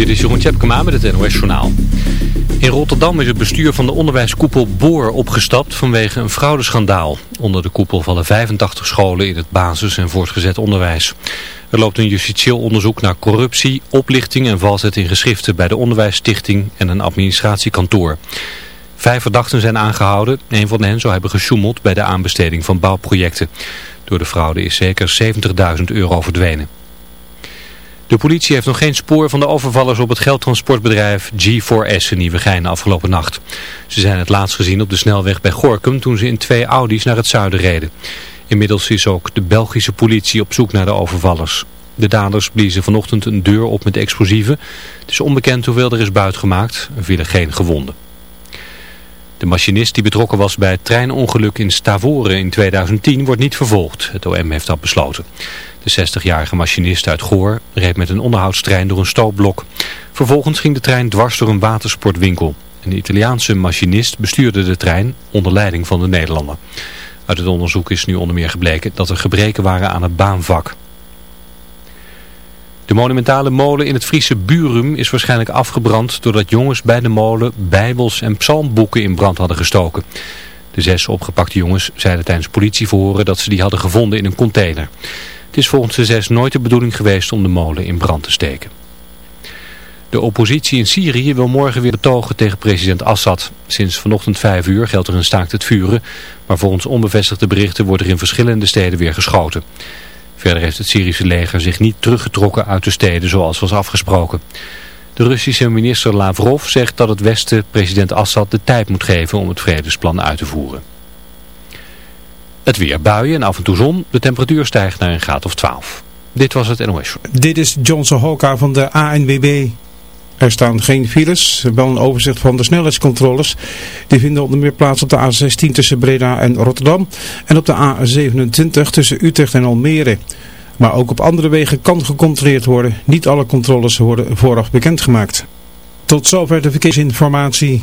Dit is Jeroen Tjepkema met het NOS Journaal. In Rotterdam is het bestuur van de onderwijskoepel Boor opgestapt vanwege een fraudeschandaal. Onder de koepel vallen 85 scholen in het basis- en voortgezet onderwijs. Er loopt een justitieel onderzoek naar corruptie, oplichting en valzet in geschriften bij de onderwijsstichting en een administratiekantoor. Vijf verdachten zijn aangehouden. Een van hen zou hebben gesjoemeld bij de aanbesteding van bouwprojecten. Door de fraude is zeker 70.000 euro verdwenen. De politie heeft nog geen spoor van de overvallers op het geldtransportbedrijf G4S in Nieuwegein afgelopen nacht. Ze zijn het laatst gezien op de snelweg bij Gorkum toen ze in twee Audi's naar het zuiden reden. Inmiddels is ook de Belgische politie op zoek naar de overvallers. De daders bliezen vanochtend een deur op met explosieven. Het is onbekend hoeveel er is buitgemaakt. Er vielen geen gewonden. De machinist die betrokken was bij het treinongeluk in Stavoren in 2010 wordt niet vervolgd. Het OM heeft dat besloten. De 60-jarige machinist uit Goor reed met een onderhoudstrein door een stootblok. Vervolgens ging de trein dwars door een watersportwinkel. Een Italiaanse machinist bestuurde de trein onder leiding van de Nederlander. Uit het onderzoek is nu onder meer gebleken dat er gebreken waren aan het baanvak. De monumentale molen in het Friese Burum is waarschijnlijk afgebrand doordat jongens bij de molen bijbels en psalmboeken in brand hadden gestoken. De zes opgepakte jongens zeiden tijdens politieverhoren dat ze die hadden gevonden in een container. Het is volgens de zes nooit de bedoeling geweest om de molen in brand te steken. De oppositie in Syrië wil morgen weer betogen tegen president Assad. Sinds vanochtend vijf uur geldt er een staakt het vuren, maar volgens onbevestigde berichten wordt er in verschillende steden weer geschoten. Verder heeft het Syrische leger zich niet teruggetrokken uit de steden zoals was afgesproken. De Russische minister Lavrov zegt dat het Westen president Assad de tijd moet geven om het vredesplan uit te voeren. Het weer buien en af en toe zon. De temperatuur stijgt naar een graad of 12. Dit was het NOS. Dit is Johnson Hoka van de ANWB. Er staan geen files, wel een overzicht van de snelheidscontroles. Die vinden onder meer plaats op de A16 tussen Breda en Rotterdam en op de A27 tussen Utrecht en Almere. Maar ook op andere wegen kan gecontroleerd worden. Niet alle controles worden vooraf bekendgemaakt. Tot zover de verkeersinformatie.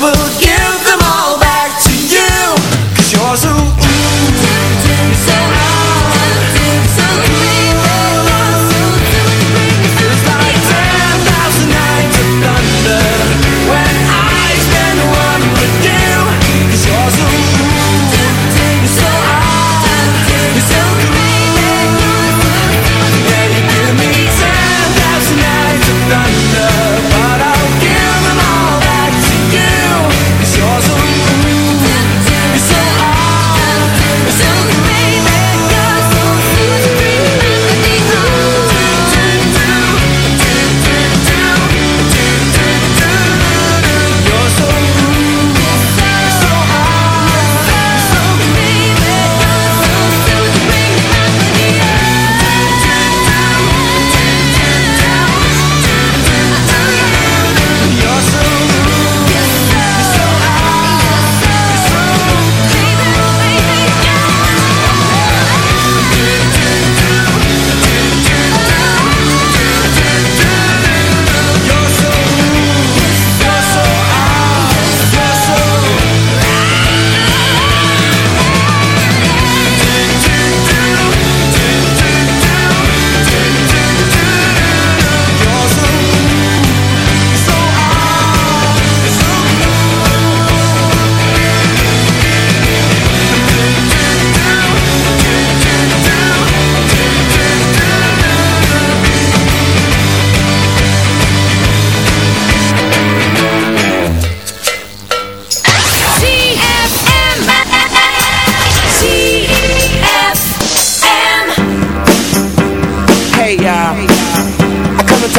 will give them all back to you. Cause so. ooh, ooh, do, do,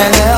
and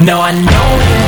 Now I know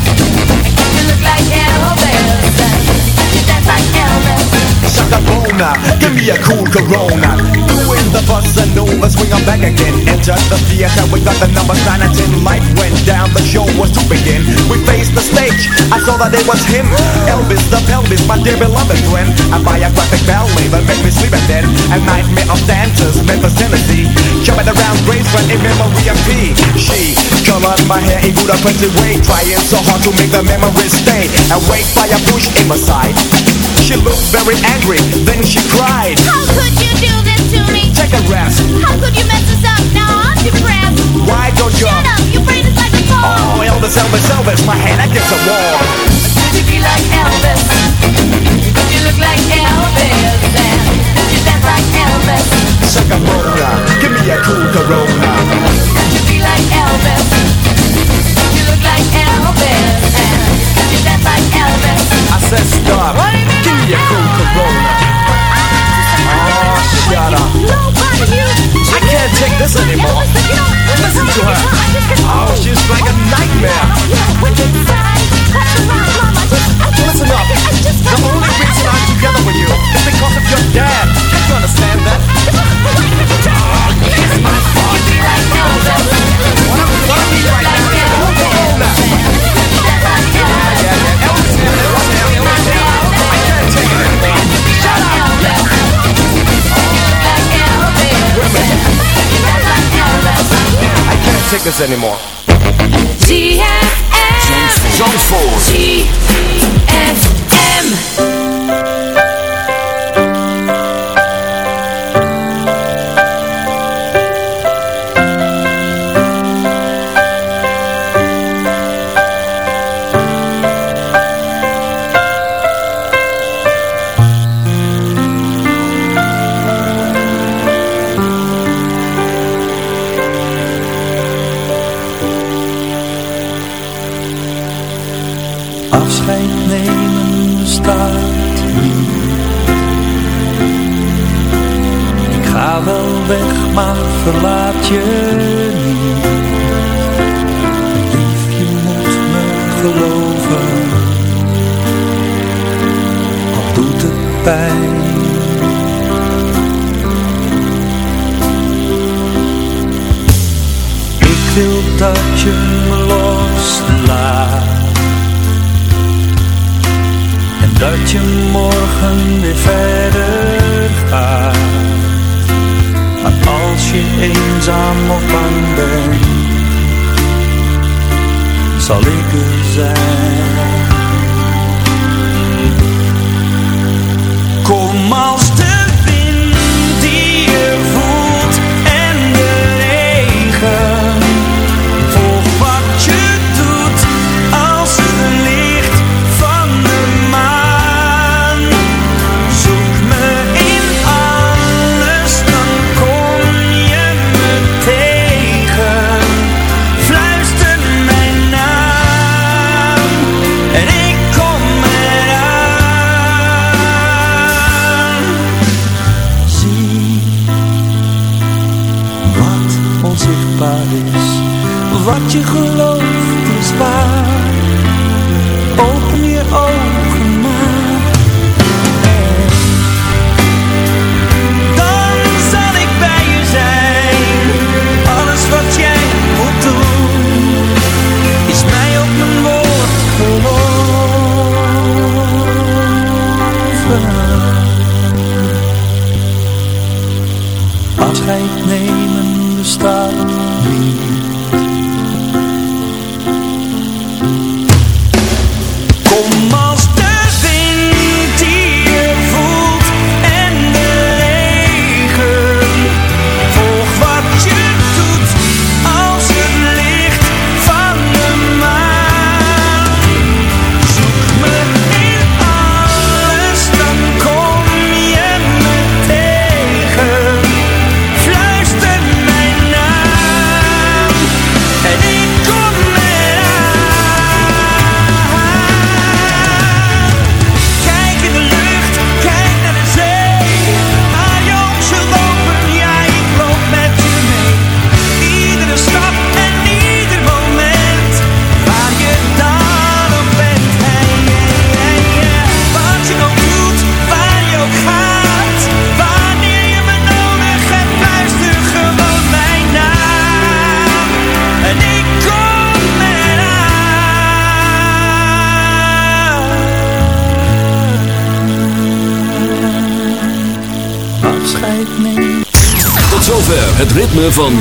Shaka give me a cool Corona. Doing the bossa nova, swing on back again. Enter the theater, we got the numbers 9 and 10 Light went down, the show was to begin. We faced the stage, I saw that it was him. Elvis the pelvis, my dear beloved friend. A biographic ballet that made me sleep at then A nightmare of dancers, Memphis, Tennessee. Jumping around Graceland in memory of P She. Colored my hair in good oppressive way Trying so hard to make the memories stay. And wait by a bush in my side She looked very angry, then she cried How could you do this to me? Take a rest, How could you mess us up? Now I'm depressed. why don't you Shut up, your brain is like a phone. Oh, Elvis, Elvis, Elvis, my hand against the wall Could you be like Elvis? Could you look like Elvis? And could you dance like Elvis? Shaka Bona, give me a cool Corona Could you be like Elvis? Could you look like Elvis? And could you dance like Elvis? I said stop, give me a cool Corona Oh, shut up I can't take this anymore Listen to her Oh, she's like a nightmare Listen up The only reason I'm together with you Is because of your dad Can't you understand that? Oh, What I'm I need right now is a cool Corona Yeah, yeah, Elvis, Elvis, tickets anymore. ZFM. Zandvoort. ZFM.